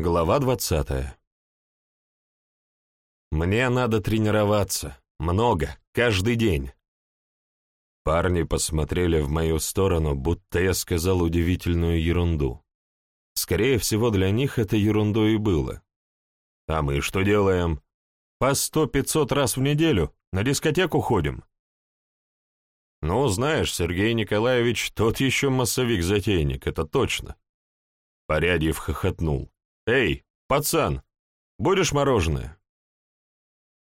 Глава двадцатая. Мне надо тренироваться. Много. Каждый день. Парни посмотрели в мою сторону, будто я сказал удивительную ерунду. Скорее всего, для них это ерундой и было. А мы что делаем? По сто-пятьсот раз в неделю на дискотеку ходим. Ну, знаешь, Сергей Николаевич, тот еще массовик-затейник, это точно. Порядьев хохотнул. «Эй, пацан, будешь мороженое?»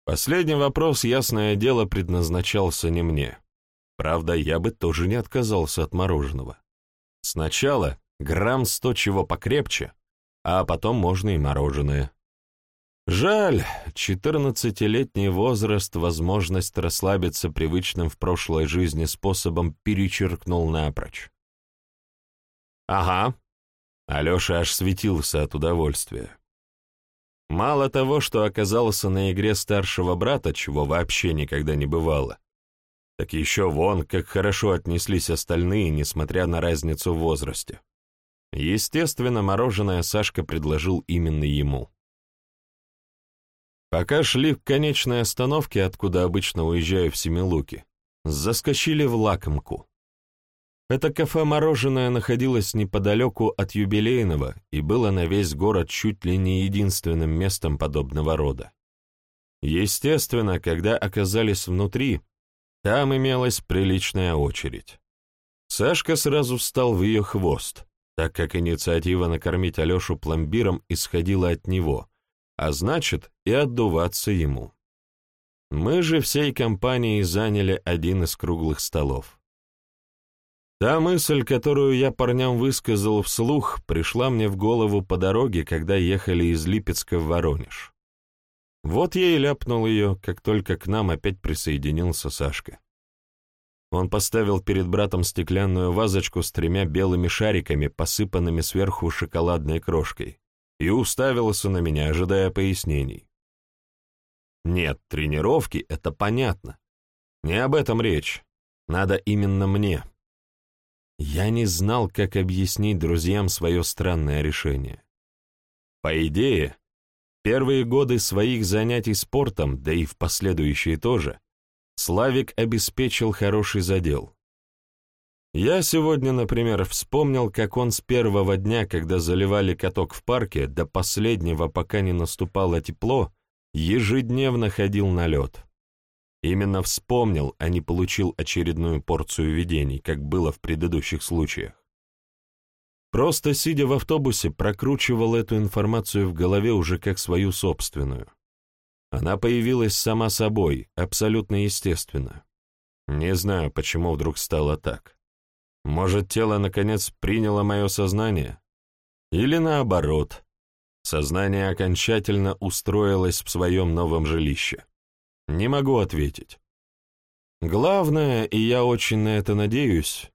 Последний вопрос, ясное дело, предназначался не мне. Правда, я бы тоже не отказался от мороженого. Сначала грамм сто чего покрепче, а потом можно и мороженое. Жаль, четырнадцатилетний возраст возможность расслабиться привычным в прошлой жизни способом перечеркнул напрочь. «Ага», Алеша аж светился от удовольствия. Мало того, что оказался на игре старшего брата, чего вообще никогда не бывало, так еще вон, как хорошо отнеслись остальные, несмотря на разницу в возрасте. Естественно, мороженое Сашка предложил именно ему. Пока шли к конечной остановке, откуда обычно уезжаю в Семилуки, заскочили в лакомку. Это кафе-мороженое находилось неподалеку от юбилейного и было на весь город чуть ли не единственным местом подобного рода. Естественно, когда оказались внутри, там имелась приличная очередь. Сашка сразу встал в ее хвост, так как инициатива накормить Алешу пломбиром исходила от него, а значит и отдуваться ему. Мы же всей компанией заняли один из круглых столов. Та мысль, которую я парням высказал вслух, пришла мне в голову по дороге, когда ехали из Липецка в Воронеж. Вот я и ляпнул ее, как только к нам опять присоединился Сашка. Он поставил перед братом стеклянную вазочку с тремя белыми шариками, посыпанными сверху шоколадной крошкой, и уставился на меня, ожидая пояснений. Нет, тренировки — это понятно. Не об этом речь. Надо именно мне. Я не знал, как объяснить друзьям свое странное решение. По идее, первые годы своих занятий спортом, да и в последующие тоже, Славик обеспечил хороший задел. Я сегодня, например, вспомнил, как он с первого дня, когда заливали каток в парке, до последнего, пока не наступало тепло, ежедневно ходил на лед. Именно вспомнил, а не получил очередную порцию видений, как было в предыдущих случаях. Просто сидя в автобусе, прокручивал эту информацию в голове уже как свою собственную. Она появилась сама собой, абсолютно естественно. Не знаю, почему вдруг стало так. Может, тело наконец приняло мое сознание? Или наоборот, сознание окончательно устроилось в своем новом жилище. Не могу ответить. Главное, и я очень на это надеюсь,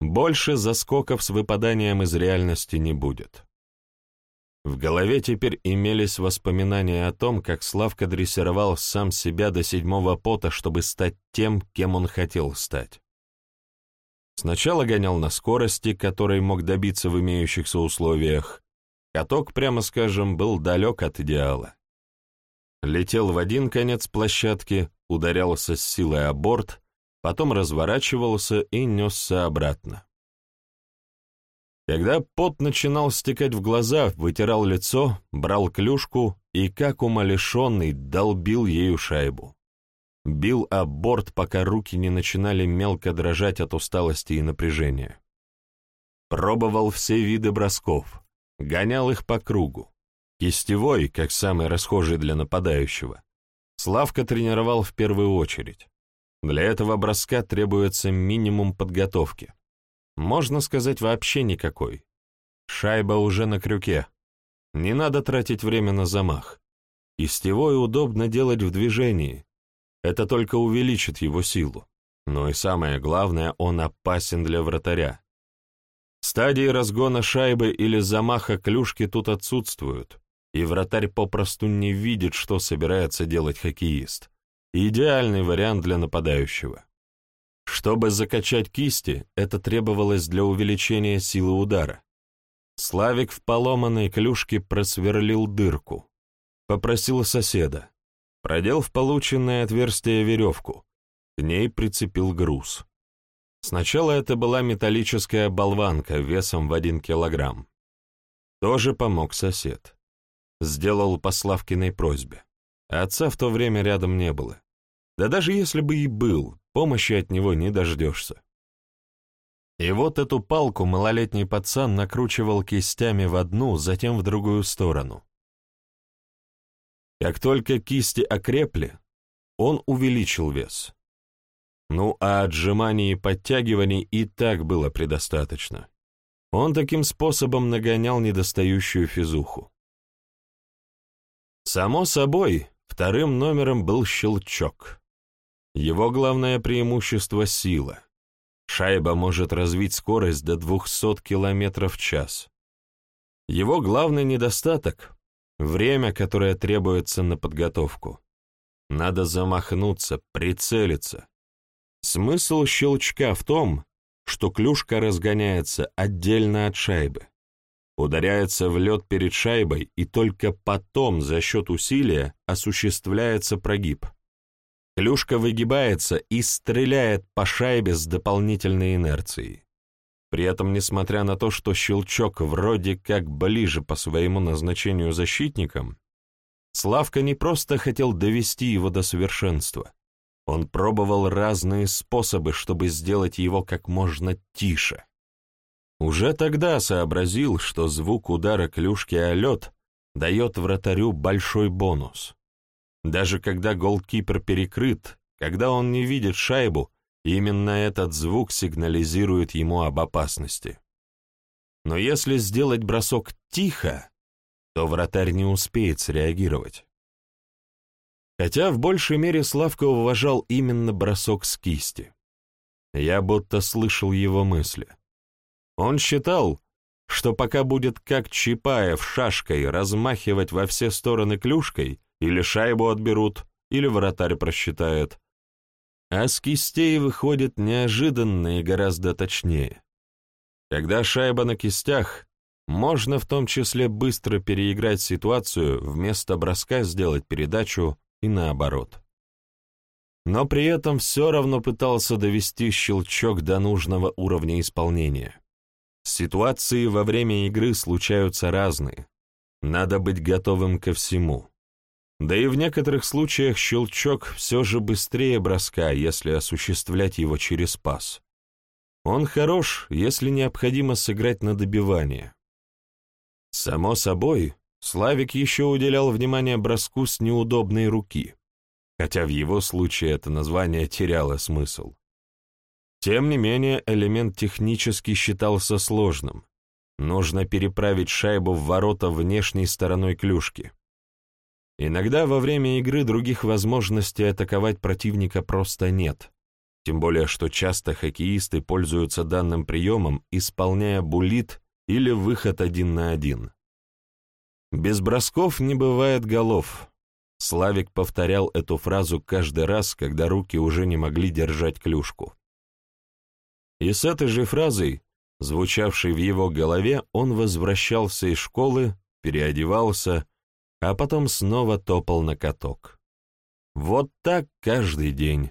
больше заскоков с выпаданием из реальности не будет. В голове теперь имелись воспоминания о том, как Славка дрессировал сам себя до седьмого пота, чтобы стать тем, кем он хотел стать. Сначала гонял на скорости, которой мог добиться в имеющихся условиях. Каток, прямо скажем, был далек от идеала летел в один конец площадки, ударялся с силой о борт, потом разворачивался и несся обратно. Когда пот начинал стекать в глаза, вытирал лицо, брал клюшку и, как умалишенный, долбил ею шайбу. Бил об борт, пока руки не начинали мелко дрожать от усталости и напряжения. Пробовал все виды бросков, гонял их по кругу. Кистевой, как самый расхожий для нападающего, Славка тренировал в первую очередь. Для этого броска требуется минимум подготовки. Можно сказать, вообще никакой. Шайба уже на крюке. Не надо тратить время на замах. Кистевой удобно делать в движении. Это только увеличит его силу. Но и самое главное, он опасен для вратаря. Стадии разгона шайбы или замаха клюшки тут отсутствуют и вратарь попросту не видит, что собирается делать хоккеист. Идеальный вариант для нападающего. Чтобы закачать кисти, это требовалось для увеличения силы удара. Славик в поломанной клюшке просверлил дырку. Попросил соседа. Продел в полученное отверстие веревку. К ней прицепил груз. Сначала это была металлическая болванка весом в один килограмм. Тоже помог сосед. Сделал по Славкиной просьбе. Отца в то время рядом не было. Да даже если бы и был, помощи от него не дождешься. И вот эту палку малолетний пацан накручивал кистями в одну, затем в другую сторону. Как только кисти окрепли, он увеличил вес. Ну а отжиманий и подтягиваний и так было предостаточно. Он таким способом нагонял недостающую физуху. Само собой, вторым номером был щелчок. Его главное преимущество — сила. Шайба может развить скорость до 200 км в час. Его главный недостаток — время, которое требуется на подготовку. Надо замахнуться, прицелиться. Смысл щелчка в том, что клюшка разгоняется отдельно от шайбы. Ударяется в лед перед шайбой, и только потом за счет усилия осуществляется прогиб. Клюшка выгибается и стреляет по шайбе с дополнительной инерцией. При этом, несмотря на то, что щелчок вроде как ближе по своему назначению защитникам, Славка не просто хотел довести его до совершенства. Он пробовал разные способы, чтобы сделать его как можно тише. Уже тогда сообразил, что звук удара клюшки о лед дает вратарю большой бонус. Даже когда голкипер перекрыт, когда он не видит шайбу, именно этот звук сигнализирует ему об опасности. Но если сделать бросок тихо, то вратарь не успеет среагировать. Хотя в большей мере Славка уважал именно бросок с кисти. Я будто слышал его мысли. Он считал, что пока будет как Чапаев шашкой размахивать во все стороны клюшкой, или шайбу отберут, или вратарь просчитает. А с кистей выходит неожиданно и гораздо точнее. Когда шайба на кистях, можно в том числе быстро переиграть ситуацию, вместо броска сделать передачу и наоборот. Но при этом все равно пытался довести щелчок до нужного уровня исполнения. Ситуации во время игры случаются разные. Надо быть готовым ко всему. Да и в некоторых случаях щелчок все же быстрее броска, если осуществлять его через пас. Он хорош, если необходимо сыграть на добивание. Само собой, Славик еще уделял внимание броску с неудобной руки, хотя в его случае это название теряло смысл. Тем не менее, элемент технически считался сложным. Нужно переправить шайбу в ворота внешней стороной клюшки. Иногда во время игры других возможностей атаковать противника просто нет, тем более что часто хоккеисты пользуются данным приемом, исполняя булит или выход один на один. Без бросков не бывает голов. Славик повторял эту фразу каждый раз, когда руки уже не могли держать клюшку. И с этой же фразой, звучавшей в его голове, он возвращался из школы, переодевался, а потом снова топал на каток. Вот так каждый день.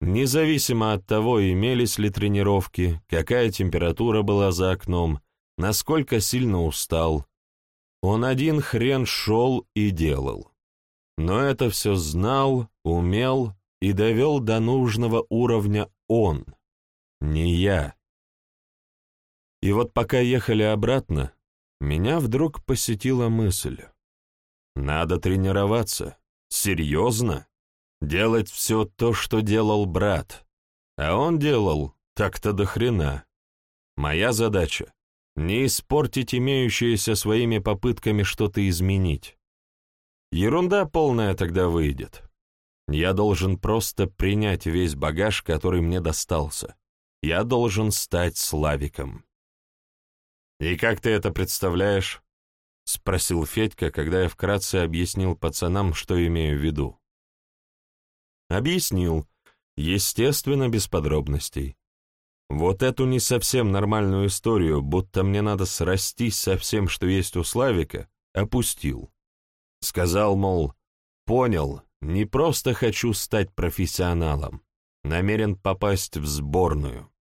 Независимо от того, имелись ли тренировки, какая температура была за окном, насколько сильно устал, он один хрен шел и делал. Но это все знал, умел и довел до нужного уровня он, не я. И вот пока ехали обратно, меня вдруг посетила мысль. Надо тренироваться. Серьезно? Делать все то, что делал брат. А он делал так-то до хрена. Моя задача — не испортить имеющееся своими попытками что-то изменить. Ерунда полная тогда выйдет. Я должен просто принять весь багаж, который мне достался. Я должен стать Славиком. И как ты это представляешь? — спросил Федька, когда я вкратце объяснил пацанам, что имею в виду. Объяснил, естественно, без подробностей. Вот эту не совсем нормальную историю, будто мне надо срастись со всем, что есть у Славика, опустил. Сказал, мол, понял, не просто хочу стать профессионалом, намерен попасть в сборную.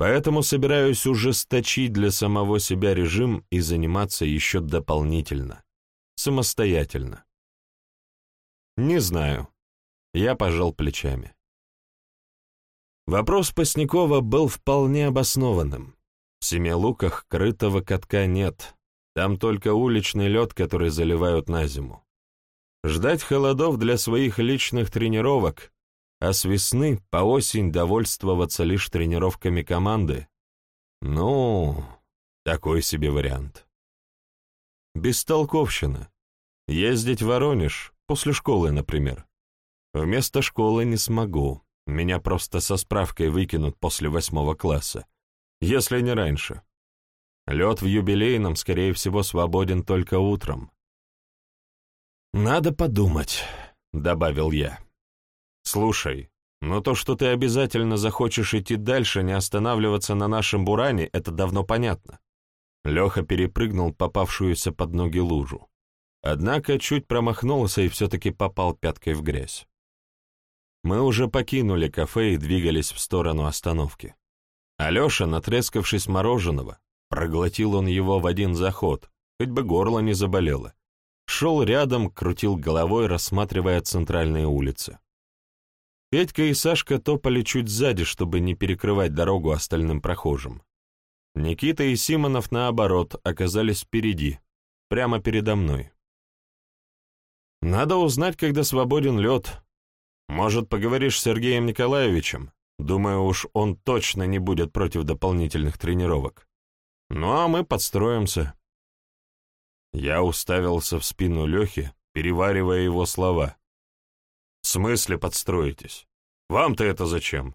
Поэтому собираюсь ужесточить для самого себя режим и заниматься еще дополнительно, самостоятельно. Не знаю. Я пожал плечами. Вопрос Паснякова был вполне обоснованным. В Семилуках крытого катка нет, там только уличный лед, который заливают на зиму. Ждать холодов для своих личных тренировок а с весны по осень довольствоваться лишь тренировками команды? Ну, такой себе вариант. Бестолковщина. Ездить в Воронеж, после школы, например. Вместо школы не смогу. Меня просто со справкой выкинут после восьмого класса. Если не раньше. Лед в юбилейном, скорее всего, свободен только утром. «Надо подумать», — добавил я. «Слушай, но то, что ты обязательно захочешь идти дальше, не останавливаться на нашем буране, это давно понятно». Леха перепрыгнул попавшуюся под ноги лужу. Однако чуть промахнулся и все-таки попал пяткой в грязь. Мы уже покинули кафе и двигались в сторону остановки. Алеша, натрескавшись мороженого, проглотил он его в один заход, хоть бы горло не заболело. Шел рядом, крутил головой, рассматривая центральные улицы. Петька и Сашка топали чуть сзади, чтобы не перекрывать дорогу остальным прохожим. Никита и Симонов, наоборот, оказались впереди, прямо передо мной. «Надо узнать, когда свободен лед. Может, поговоришь с Сергеем Николаевичем? Думаю, уж он точно не будет против дополнительных тренировок. Ну, а мы подстроимся». Я уставился в спину Лехи, переваривая его слова. «В смысле подстроитесь? Вам-то это зачем?»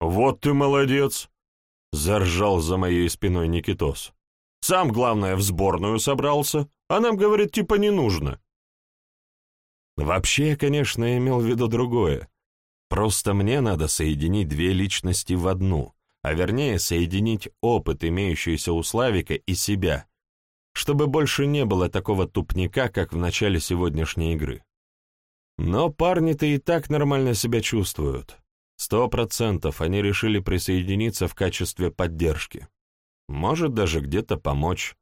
«Вот ты молодец!» — заржал за моей спиной Никитос. «Сам, главное, в сборную собрался, а нам, говорит, типа не нужно». Вообще я, конечно, имел в виду другое. Просто мне надо соединить две личности в одну, а вернее соединить опыт, имеющийся у Славика, и себя, чтобы больше не было такого тупника, как в начале сегодняшней игры. Но парни-то и так нормально себя чувствуют. Сто процентов они решили присоединиться в качестве поддержки. Может, даже где-то помочь.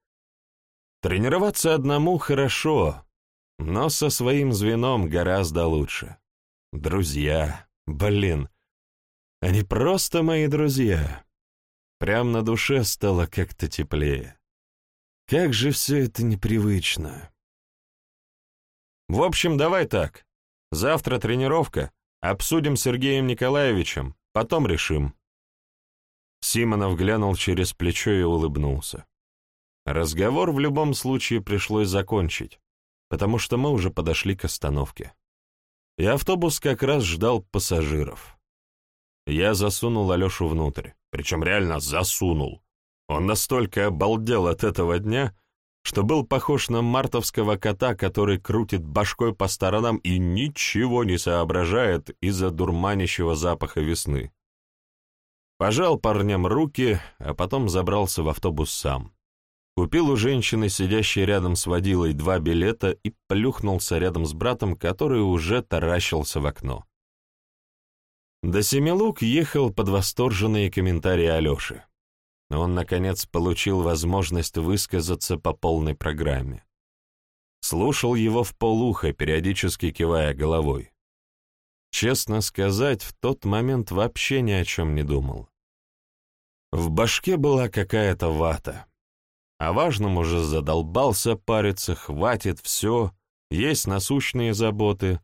Тренироваться одному хорошо, но со своим звеном гораздо лучше. Друзья, блин, они просто мои друзья. Прям на душе стало как-то теплее. Как же все это непривычно. В общем, давай так. Завтра тренировка. Обсудим с Сергеем Николаевичем, потом решим». Симонов глянул через плечо и улыбнулся. Разговор в любом случае пришлось закончить, потому что мы уже подошли к остановке. И автобус как раз ждал пассажиров. Я засунул Алешу внутрь, причем реально засунул. Он настолько обалдел от этого дня, что был похож на мартовского кота, который крутит башкой по сторонам и ничего не соображает из-за дурманящего запаха весны. Пожал парням руки, а потом забрался в автобус сам. Купил у женщины, сидящей рядом с водилой, два билета и плюхнулся рядом с братом, который уже таращился в окно. До Семилук ехал под восторженные комментарии Алеши он, наконец, получил возможность высказаться по полной программе. Слушал его в полухо, периодически кивая головой. Честно сказать, в тот момент вообще ни о чем не думал. В башке была какая-то вата. О важном уже задолбался париться, хватит все, есть насущные заботы,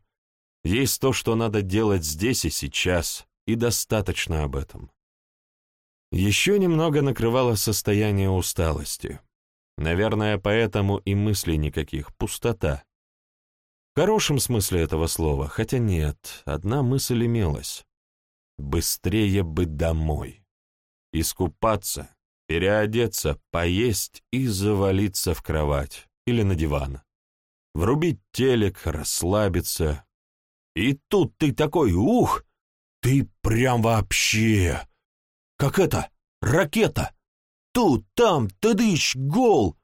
есть то, что надо делать здесь и сейчас, и достаточно об этом. Еще немного накрывало состояние усталости. Наверное, поэтому и мыслей никаких, пустота. В хорошем смысле этого слова, хотя нет, одна мысль имелась. Быстрее бы домой. Искупаться, переодеться, поесть и завалиться в кровать или на диван. Врубить телек, расслабиться. И тут ты такой, ух, ты прям вообще как это, ракета. Тут, там, тыдыщ, гол.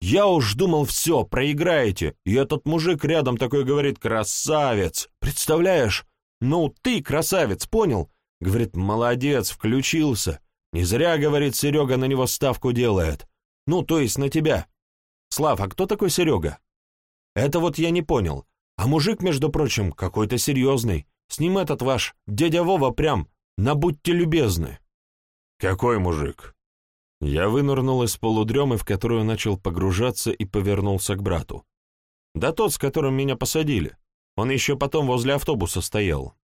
Я уж думал, все, проиграете, и этот мужик рядом такой говорит, красавец, представляешь? Ну, ты красавец, понял? Говорит, молодец, включился. Не зря, говорит, Серега на него ставку делает. Ну, то есть на тебя. Слав, а кто такой Серега? Это вот я не понял. А мужик, между прочим, какой-то серьезный. С ним этот ваш дядя Вова прям, набудьте любезны. Какой мужик? Я вынырнул из полудремы, в которую начал погружаться, и повернулся к брату. Да тот, с которым меня посадили. Он еще потом возле автобуса стоял.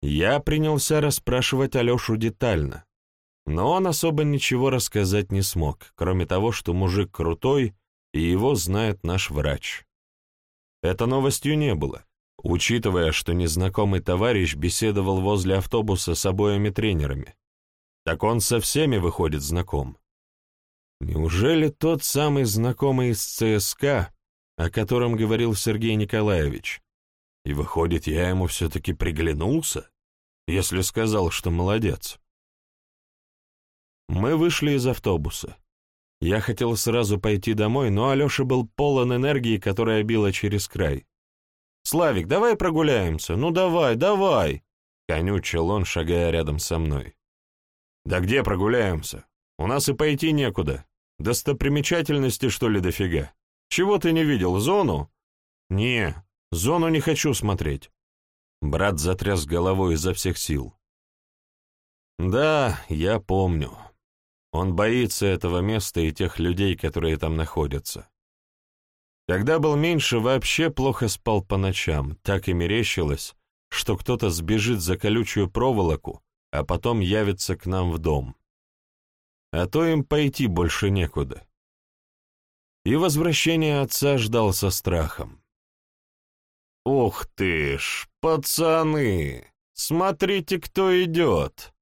Я принялся расспрашивать Алешу детально, но он особо ничего рассказать не смог, кроме того, что мужик крутой, и его знает наш врач. Это новостью не было, учитывая, что незнакомый товарищ беседовал возле автобуса с обоими тренерами. Так он со всеми выходит знаком. Неужели тот самый знакомый из ЦСКА, о котором говорил Сергей Николаевич? И выходит, я ему все-таки приглянулся, если сказал, что молодец. Мы вышли из автобуса. Я хотел сразу пойти домой, но Алеша был полон энергии, которая била через край. «Славик, давай прогуляемся, ну давай, давай!» — конючил он, шагая рядом со мной. «Да где прогуляемся? У нас и пойти некуда. Достопримечательности, что ли, дофига? Чего ты не видел, зону?» «Не, зону не хочу смотреть». Брат затряс головой изо всех сил. «Да, я помню. Он боится этого места и тех людей, которые там находятся. Когда был меньше, вообще плохо спал по ночам, так и мерещилось, что кто-то сбежит за колючую проволоку, а потом явится к нам в дом. А то им пойти больше некуда. И возвращение отца ждал со страхом. «Ух ты ж, пацаны! Смотрите, кто идет!»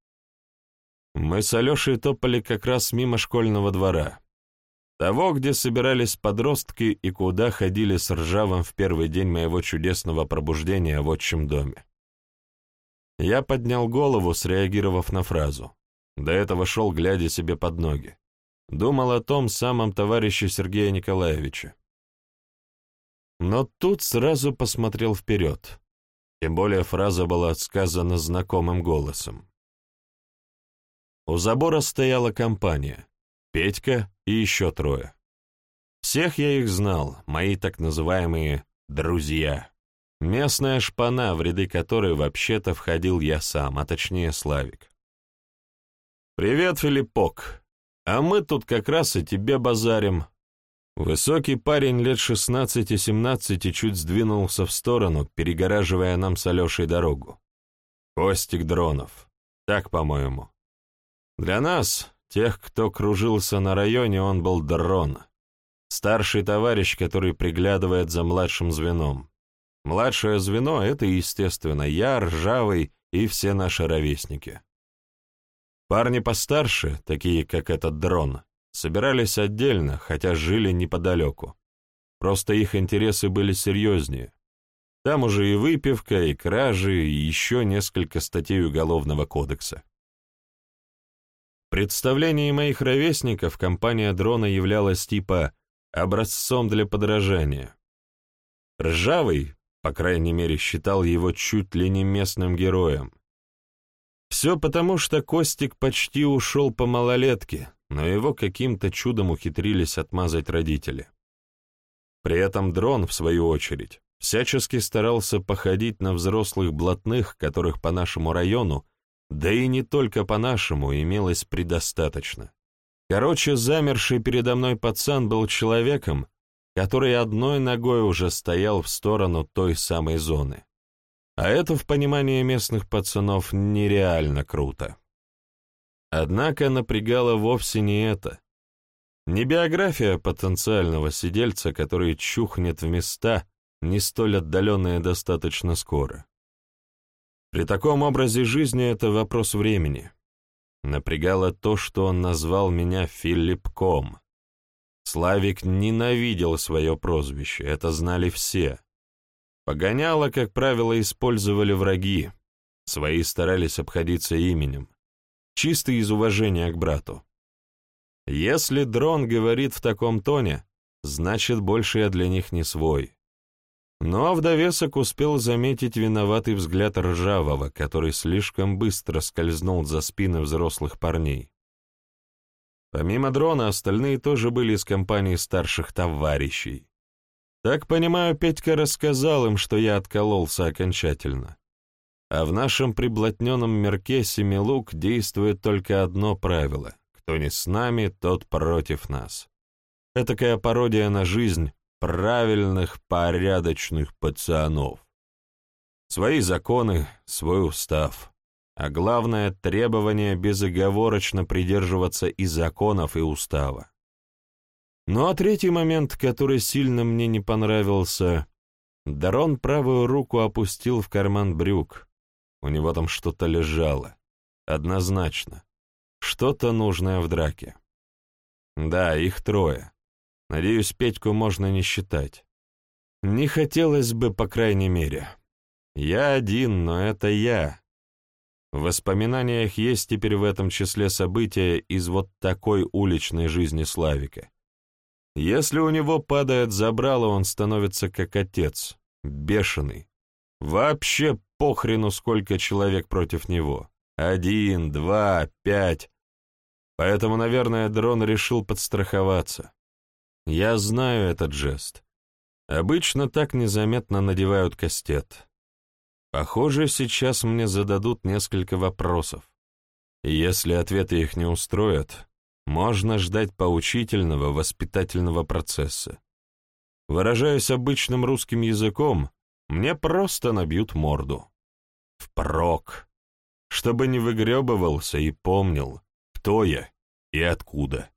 Мы с Алешей топали как раз мимо школьного двора. Того, где собирались подростки и куда ходили с Ржавым в первый день моего чудесного пробуждения в отчим доме. Я поднял голову, среагировав на фразу. До этого шел, глядя себе под ноги. Думал о том самом товарище Сергея Николаевича. Но тут сразу посмотрел вперед. Тем более фраза была сказана знакомым голосом. У забора стояла компания. Петька и еще трое. Всех я их знал, мои так называемые «друзья». Местная шпана, в ряды которой вообще-то входил я сам, а точнее Славик. «Привет, Филиппок. А мы тут как раз и тебе базарим». Высокий парень лет 16-17 чуть сдвинулся в сторону, перегораживая нам с Алешей дорогу. Костик Дронов. Так, по-моему. Для нас, тех, кто кружился на районе, он был Дрон. Старший товарищ, который приглядывает за младшим звеном. Младшее звено — это, естественно, я, Ржавый и все наши ровесники. Парни постарше, такие как этот дрон, собирались отдельно, хотя жили неподалеку. Просто их интересы были серьезнее. Там уже и выпивка, и кражи, и еще несколько статей Уголовного кодекса. В представлении моих ровесников компания дрона являлась типа образцом для подражания. Ржавый, по крайней мере, считал его чуть ли не местным героем. Все потому, что Костик почти ушел по малолетке, но его каким-то чудом ухитрились отмазать родители. При этом дрон, в свою очередь, всячески старался походить на взрослых блатных, которых по нашему району, да и не только по нашему, имелось предостаточно. Короче, замерший передо мной пацан был человеком, который одной ногой уже стоял в сторону той самой зоны. А это в понимании местных пацанов нереально круто. Однако напрягало вовсе не это. Не биография потенциального сидельца, который чухнет в места, не столь отдаленные достаточно скоро. При таком образе жизни это вопрос времени. Напрягало то, что он назвал меня Филиппком, Славик ненавидел свое прозвище, это знали все. Погоняло, как правило, использовали враги, свои старались обходиться именем. чисто из уважения к брату. Если дрон говорит в таком тоне, значит, больше я для них не свой. Но в довесок успел заметить виноватый взгляд Ржавого, который слишком быстро скользнул за спины взрослых парней. Помимо дрона, остальные тоже были из компании старших товарищей. Так понимаю, Петька рассказал им, что я откололся окончательно. А в нашем приблотненном мирке Семилук действует только одно правило — кто не с нами, тот против нас. Этакая пародия на жизнь правильных, порядочных пацанов. Свои законы, свой устав а главное — требование безоговорочно придерживаться и законов, и устава. Ну а третий момент, который сильно мне не понравился, Дарон правую руку опустил в карман брюк. У него там что-то лежало. Однозначно. Что-то нужное в драке. Да, их трое. Надеюсь, Петьку можно не считать. Не хотелось бы, по крайней мере. Я один, но это я, в воспоминаниях есть теперь в этом числе события из вот такой уличной жизни Славика. Если у него падает забрало, он становится как отец, бешеный. Вообще похрену, сколько человек против него. Один, два, пять. Поэтому, наверное, дрон решил подстраховаться. Я знаю этот жест. Обычно так незаметно надевают кастет. Похоже, сейчас мне зададут несколько вопросов. И если ответы их не устроят, можно ждать поучительного воспитательного процесса. Выражаясь обычным русским языком, мне просто набьют морду. Впрок. Чтобы не выгребывался и помнил, кто я и откуда.